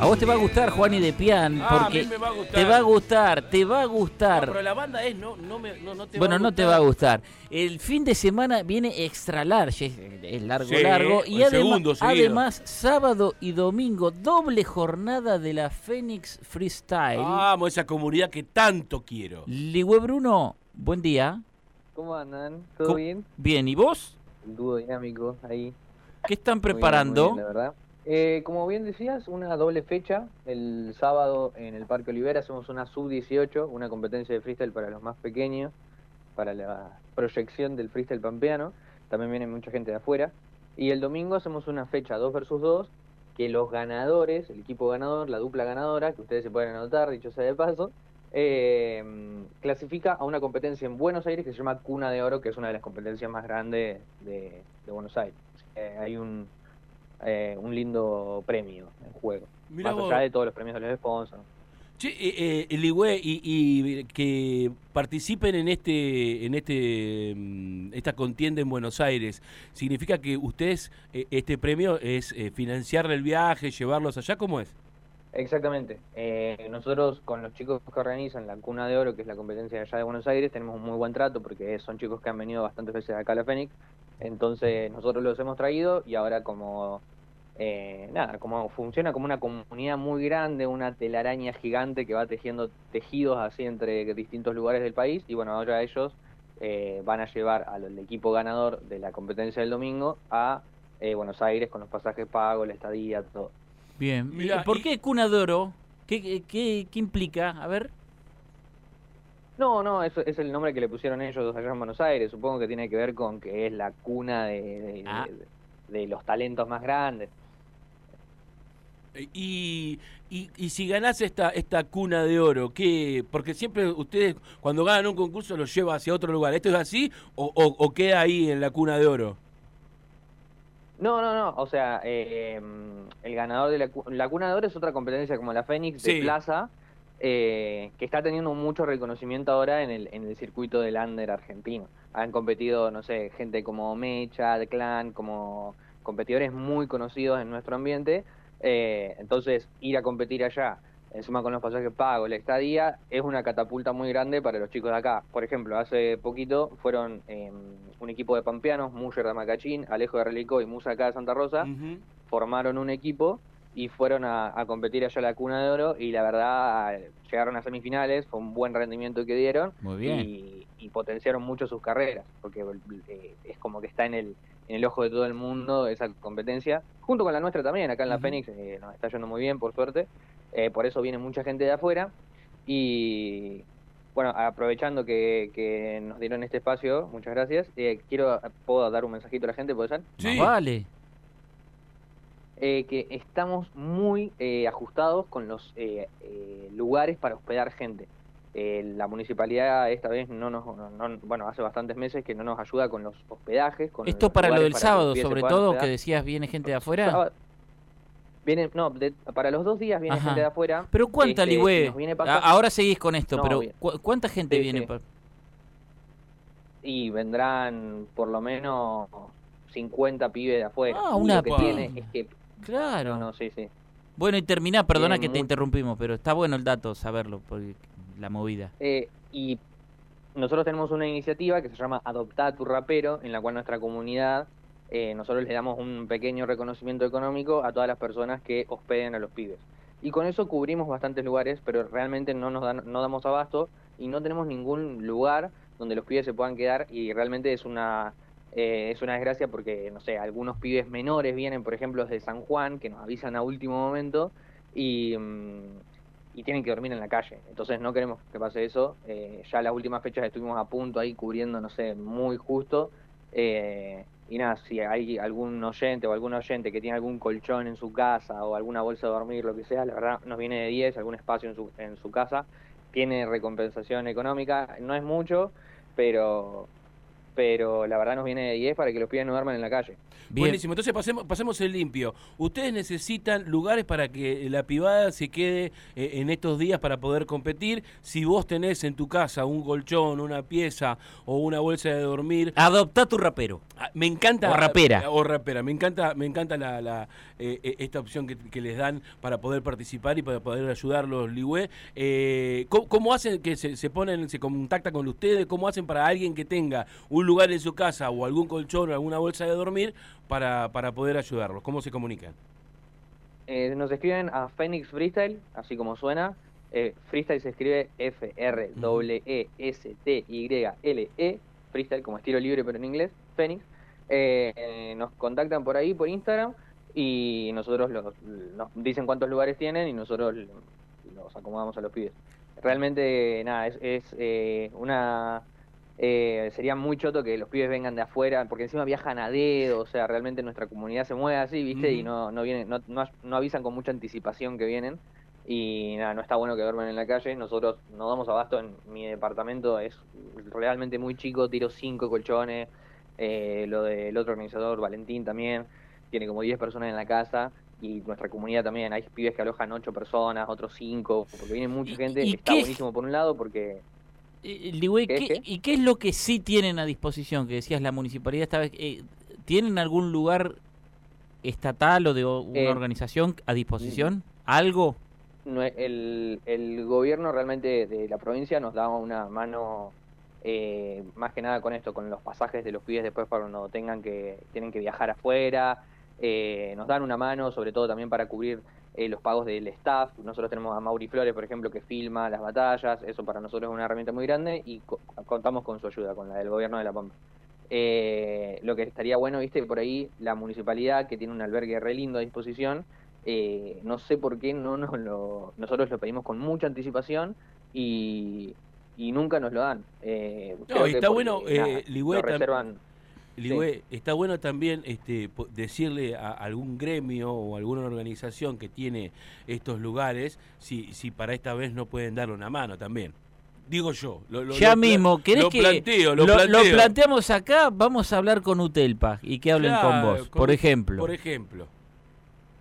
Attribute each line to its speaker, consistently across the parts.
Speaker 1: A vos te va a gustar Juani de Pian,
Speaker 2: Ah, a
Speaker 1: porque
Speaker 2: mí me va a gustar.
Speaker 1: te va a gustar, te va a
Speaker 2: No,
Speaker 1: gustar.
Speaker 2: pero la banda es, no, no, me, no, no te
Speaker 1: bueno,
Speaker 2: va a
Speaker 1: no te va a gustar. El fin de semana viene extra large, es, es largo,
Speaker 2: Sí,
Speaker 1: largo. Y además, además, sábado y domingo, doble jornada de la Phoenix Freestyle.
Speaker 2: Vamos, esa comunidad que tanto quiero.
Speaker 1: Ligüe Bruno, buen día.
Speaker 3: ¿Cómo andan? ¿Todo
Speaker 1: ¿Cómo-
Speaker 3: bien?
Speaker 1: Bien, ¿y vos?
Speaker 3: Dúo dinámico ahí.
Speaker 1: ¿Qué están
Speaker 3: Muy bien,
Speaker 1: preparando?
Speaker 3: muy bien, la verdad. Eh, como bien decías, una doble fecha. El sábado en el Parque Olivera hacemos una sub-18, una competencia de freestyle para los más pequeños, para la proyección del freestyle pampeano. También viene mucha gente de afuera. Y el domingo hacemos una fecha 2 versus 2, que los ganadores, el equipo ganador, la dupla ganadora, que ustedes se pueden anotar, dicho sea de paso, eh, clasifica a una competencia en Buenos Aires que se llama Cuna de Oro, que es una de las competencias más grandes de, Buenos Aires. Eh, hay un, eh, un lindo premio en juego.
Speaker 2: Mirá
Speaker 3: más
Speaker 2: vos.
Speaker 3: allá de todos los premios de los sponsors.
Speaker 2: Che, eh, eh, Ligüe, y, y que participen en este, en este, mm, esta contienda en Buenos Aires, ¿significa que ustedes, eh, este premio es eh, financiarle el viaje, llevarlos allá? ¿Cómo es?
Speaker 3: Exactamente. Eh, nosotros con los chicos que organizan la Cuna de Oro, que es la competencia de allá de Buenos Aires, tenemos un muy buen trato porque son chicos que han venido bastantes veces acá a la Fénix. Entonces nosotros los hemos traído y ahora como eh, nada, como funciona como una comunidad muy grande, una telaraña gigante que va tejiendo tejidos así entre distintos lugares del país y bueno, ahora ellos eh, van a llevar al equipo ganador de la competencia del domingo a eh, Buenos Aires con los pasajes pagos, la estadía, todo.
Speaker 1: Bien.
Speaker 2: Mirá,
Speaker 1: ¿Por
Speaker 2: y-
Speaker 1: qué Cuna de Oro? ¿Qué, qué, qué- implica? A ver.
Speaker 3: No, no, eso es el nombre que le pusieron ellos allá en Buenos Aires. Supongo que tiene que ver con que es la cuna de, de-
Speaker 1: Ah.
Speaker 3: de- de los talentos más grandes.
Speaker 2: Y, y, y si ganás esta, esta cuna de oro, ¿qué? Porque siempre ustedes cuando ganan un concurso los lleva hacia otro lugar. ¿Esto es así o, o- o queda ahí en la cuna de oro?
Speaker 3: No, no, no. O sea, eh, el ganador de la, la cuna de oro es otra competencia como la Fénix
Speaker 2: Sí.
Speaker 3: de Plaza, eh, que está teniendo mucho reconocimiento ahora en el, en el circuito del under argentino. Han competido, no sé, gente como Mecha, The Clan, como competidores muy conocidos en nuestro ambiente. Eh, entonces, ir a competir allá, encima con los pasajes pagos, la estadía, es una catapulta muy grande para los chicos de acá. Por ejemplo, hace poquito fueron eh, un equipo de pampeanos, Muller de Macachín, Alejo de Relicó y Musa acá de Santa Rosa, formaron un equipo y fueron a, a competir allá a la Cuna de Oro y la verdad llegaron a semifinales, fue un buen rendimiento que dieron
Speaker 1: Muy bien.
Speaker 3: y, y potenciaron mucho sus carreras, porque eh, es como que está en el, en el ojo de todo el mundo esa competencia, junto con la nuestra también, acá en la
Speaker 2: Ujú.
Speaker 3: Fénix eh, nos está yendo muy bien, por suerte, eh, por eso viene mucha gente de afuera y bueno, aprovechando que, que nos dieron este espacio, muchas gracias, eh, quiero, ¿puedo dar un mensajito a la gente, puede ser?
Speaker 2: Sí.
Speaker 1: Vale.
Speaker 3: eh, que estamos muy eh, ajustados con los eh, eh, lugares para hospedar gente. Eh, la municipalidad esta vez no nos, no- no- bueno, hace bastantes meses que no nos ayuda con los hospedajes. Con
Speaker 1: Esto para lo del
Speaker 3: para
Speaker 1: sábado, sobre todo, que decías, viene gente de afuera.
Speaker 3: Viene, no, de- para los dos días viene
Speaker 1: Ajá.
Speaker 3: gente de afuera.
Speaker 1: Pero ¿cuánta,
Speaker 3: Este,
Speaker 1: Ligüe? Ahora seguís con esto,
Speaker 3: No,
Speaker 1: pero. ¿cu- ¿cuánta gente
Speaker 3: Sí,
Speaker 1: viene?
Speaker 3: sí.
Speaker 1: pa-
Speaker 3: Y vendrán por lo menos 50 pibes de afuera.
Speaker 1: Ah, una
Speaker 3: lo que
Speaker 2: pa-
Speaker 3: tiene es que...
Speaker 1: Claro.
Speaker 3: No, sí, sí.
Speaker 1: Bueno, y terminá, perdona
Speaker 3: Tienen
Speaker 1: que te interrumpimos, pero está bueno el dato, saberlo, porque la movida.
Speaker 3: Eh, y nosotros tenemos una iniciativa que se llama Adopta a tu rapero, en la cual nuestra comunidad, eh, nosotros le damos un pequeño reconocimiento económico a todas las personas que hospeden a los pibes. Y con eso cubrimos bastantes lugares, pero realmente no nos dan, no damos abasto y no tenemos ningún lugar donde los pibes se puedan quedar y realmente es una eh, es una desgracia porque, no sé, algunos pibes menores vienen, por ejemplo, desde San Juan, que nos avisan a último momento y, mm, y tienen que dormir en la calle. Entonces no queremos que pase eso. Eh, ya las últimas fechas estuvimos a punto ahí cubriendo, no sé, muy justo. Eh, y nada, si hay algún oyente o algún oyente que tiene algún colchón en su casa o alguna bolsa de dormir, lo que sea, la verdad nos viene de 10, algún espacio en su, en su casa, tiene recompensación económica. No es mucho, pero pero la verdad nos viene de 10 para que los pibes no duerman en la calle.
Speaker 1: Bien.
Speaker 2: Buenísimo, entonces pasemos, pasemos el limpio. Ustedes necesitan lugares para que la privada se quede eh, en estos días para poder competir. Si vos tenés en tu casa un colchón, una pieza o una bolsa de dormir,
Speaker 1: Adoptá tu rapero.
Speaker 2: Ah, Me encanta.
Speaker 1: O rapera.
Speaker 2: O rapera. Me encanta, me encanta la, la, eh, eh, esta opción que, que les dan para poder participar y para poder ayudarlos, Ligüe. Eh, ¿cómo, cómo hacen que se, se ponen, se contacta con ustedes? ¿Cómo hacen para alguien que tenga un lugar en su casa o algún colchón o alguna bolsa de dormir para, para poder ayudarlos? ¿Cómo se comunican?
Speaker 3: Eh, nos escriben a Phoenix Freestyle, así como suena. Eh, freestyle se escribe F-R-E-S-T-Y-L-E. E, Freestyle como estilo libre, pero en inglés. Phoenix. Eh, nos contactan por ahí, por Instagram. Y nosotros los, nos dicen cuántos lugares tienen y nosotros los acomodamos a los pibes. Realmente, nada, es, es una. Eh, sería muy choto que los pibes vengan de afuera, porque encima viajan a dedo, o sea, realmente nuestra comunidad se mueve así, ¿viste? Y no, no vienen, no, no, no avisan con mucha anticipación que vienen. Y nada, no está bueno que duerman en la calle. Nosotros no damos abasto en mi departamento, es realmente muy chico, tiro cinco colchones. eh, lo del otro organizador, Valentín, también, tiene como 10 personas en la casa. Y nuestra comunidad también, hay pibes que alojan 8 personas, otros 5, porque viene mucha
Speaker 1: ¿Y-
Speaker 3: gente. está
Speaker 1: qué-
Speaker 3: buenísimo por un lado, porque
Speaker 1: Eh, Ligüe,
Speaker 3: ¿Qué,
Speaker 1: ¿qué-
Speaker 3: qué?
Speaker 1: ¿y qué es lo que sí tienen a disposición? Que decías la municipalidad esta vez. eh, ¿Tienen algún lugar estatal o de una
Speaker 3: Eh,
Speaker 1: organización a disposición? ¿Algo?
Speaker 3: no el, el gobierno realmente de la provincia nos da una mano eh, más que nada con esto, con los pasajes de los pibes después para cuando tengan que, tienen que viajar afuera, eh, nos dan una mano sobre todo también para cubrir eh, los pagos del staff, nosotros tenemos a Mauri Flores por ejemplo que filma las batallas, eso para nosotros es una herramienta muy grande y co- contamos con su ayuda, con la del gobierno de La Pampa. Eh, lo que estaría bueno, viste, por ahí la municipalidad que tiene un albergue re lindo a disposición, eh, no sé por qué no nos lo, nosotros lo pedimos con mucha anticipación y, y nunca nos lo dan. Eh,
Speaker 2: No, está
Speaker 3: porque,
Speaker 2: bueno,
Speaker 3: nada,
Speaker 2: eh, Ligüe
Speaker 3: lo
Speaker 2: está bueno también este, decirle a algún gremio o alguna organización que tiene estos lugares si, si para esta vez no pueden darle una mano también. Digo yo. Lo, lo-
Speaker 1: ya
Speaker 2: lo
Speaker 1: mismo, ¿querés
Speaker 2: lo
Speaker 1: que
Speaker 2: planteo, lo,
Speaker 1: lo,
Speaker 2: planteo.
Speaker 1: lo planteamos acá? Vamos a hablar con Utelpa y que hablen con vos, por ejemplo.
Speaker 2: Por ejemplo.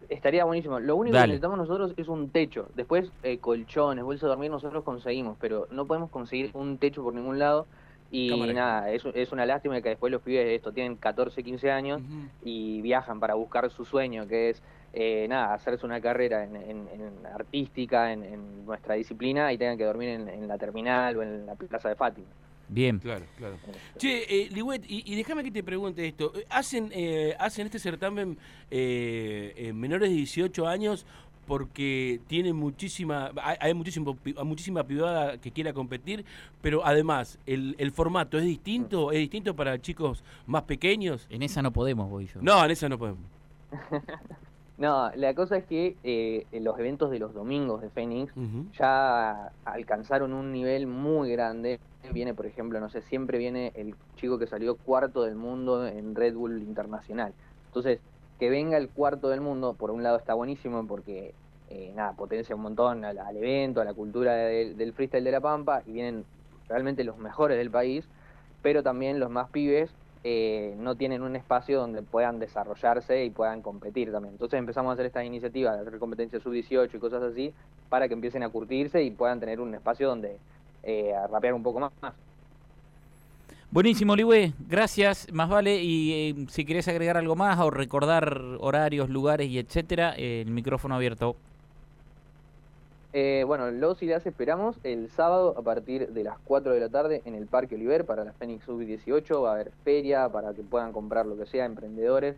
Speaker 3: Estaría buenísimo. Lo único
Speaker 1: Dale.
Speaker 3: que necesitamos nosotros es un techo. Después, eh, colchones, bolsa de dormir, nosotros conseguimos, pero no podemos conseguir un techo por ningún lado. Y
Speaker 2: Cámara.
Speaker 3: nada, es, es una lástima que después los pibes de esto tienen 14, 15 años y viajan para buscar su sueño, que es eh, nada, hacerse una carrera en, en- en artística, en, en nuestra disciplina, y tengan que dormir en, en la terminal o en la plaza de Fátima.
Speaker 1: Bien.
Speaker 2: Claro, claro. Che, eh, Ligüet, y, y déjame que te pregunte esto. Eh, ¿Hacen, eh, hacen este certamen eh, eh, menores de 18 años porque tienen muchísima, hay, hay muchísimo, pi- muchísima privada que quiera competir, pero además, el, el formato es distinto, es distinto para chicos más pequeños.
Speaker 1: En esa no podemos, voy yo.
Speaker 2: No, en esa no podemos.
Speaker 3: No, la cosa es que eh, los eventos de los domingos de Fénix ya alcanzaron un nivel muy grande. Viene, por ejemplo, no sé, siempre viene el chico que salió cuarto del mundo en Red Bull Internacional. Entonces, que venga el cuarto del mundo, por un lado está buenísimo porque, eh, nada, potencia un montón al, evento, a la cultura de- del freestyle de La Pampa, y vienen realmente los mejores del país, pero también los más pibes eh, no tienen un espacio donde puedan desarrollarse y puedan competir también. Entonces empezamos a hacer estas iniciativas de hacer competencias sub-18 y cosas así, para que empiecen a curtirse y puedan tener un espacio donde eh, rapear un poco más.
Speaker 1: Buenísimo, Ligüe. Gracias. Más vale. Y eh, si querés agregar algo más o recordar horarios, lugares y etcétera, el micrófono abierto.
Speaker 3: Eh, bueno, los y las esperamos el sábado a partir de las 4 de la tarde en el Parque Oliver para la Fénix Sub-18. Va a haber feria para que puedan comprar lo que sea, emprendedores.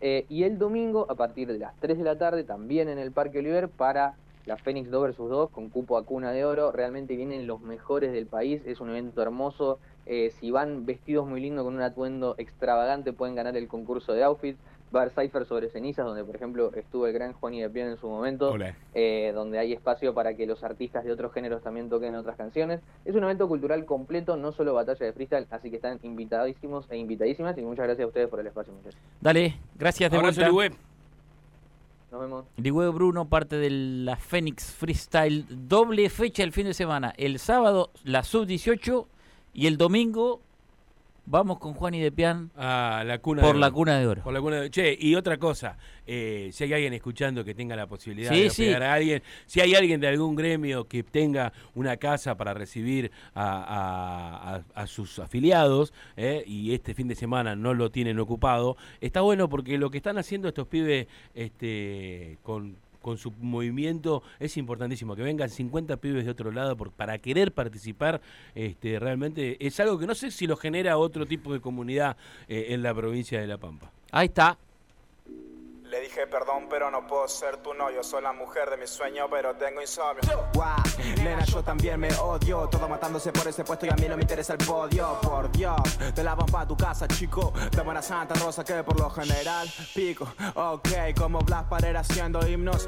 Speaker 3: Eh, y el domingo a partir de las 3 de la tarde también en el Parque Oliver para la Fénix 2 vs 2 con cupo a cuna de oro. Realmente vienen los mejores del país. Es un evento hermoso. Eh, si van vestidos muy lindo con un atuendo extravagante pueden ganar el concurso de outfits. Va a haber Cypher sobre cenizas, donde por ejemplo estuvo el gran Juani de Pie en su momento eh, donde hay espacio para que los artistas de otros géneros también toquen otras canciones. Es un evento cultural completo, no solo batalla de freestyle, así que están invitadísimos e invitadísimas y muchas gracias a ustedes por el espacio, muchachos.
Speaker 1: Dale, gracias de
Speaker 2: Abrazo,
Speaker 1: vuelta.
Speaker 2: Ligüe.
Speaker 3: Nos vemos.
Speaker 1: Ligüe Bruno, parte de la Fénix Freestyle. Doble fecha el fin de semana. El sábado la sub-18 y el domingo Vamos con Juan y de Pian
Speaker 2: Ah, la cuna
Speaker 1: por
Speaker 2: de
Speaker 1: la
Speaker 2: oro.
Speaker 1: cuna de oro.
Speaker 2: Por la cuna de- Che, y otra cosa, eh, si hay alguien escuchando que tenga la posibilidad
Speaker 1: Sí,
Speaker 2: de
Speaker 1: sí.
Speaker 2: hospedar a alguien, si hay alguien de algún gremio que tenga una casa para recibir a, a- a- a sus afiliados eh, y este fin de semana no lo tienen ocupado, está bueno porque lo que están haciendo estos pibes este, con con su movimiento es importantísimo que vengan 50 pibes de otro lado por- para querer participar este realmente es algo que no sé si lo genera otro tipo de comunidad eh, en la provincia de La Pampa.
Speaker 1: Ahí está.
Speaker 4: Le dije perdón, pero no puedo ser tu novio. Soy la mujer de mi sueño, pero tengo insomnio.
Speaker 5: Guau, nena, yo también me odio. Todo matándose por ese puesto y a mí no me interesa el podio. Por Dios, te la vas pa' tu casa, chico. De buena Santa Rosa que por lo general pico. Ok, como Blas Parera haciendo himnos.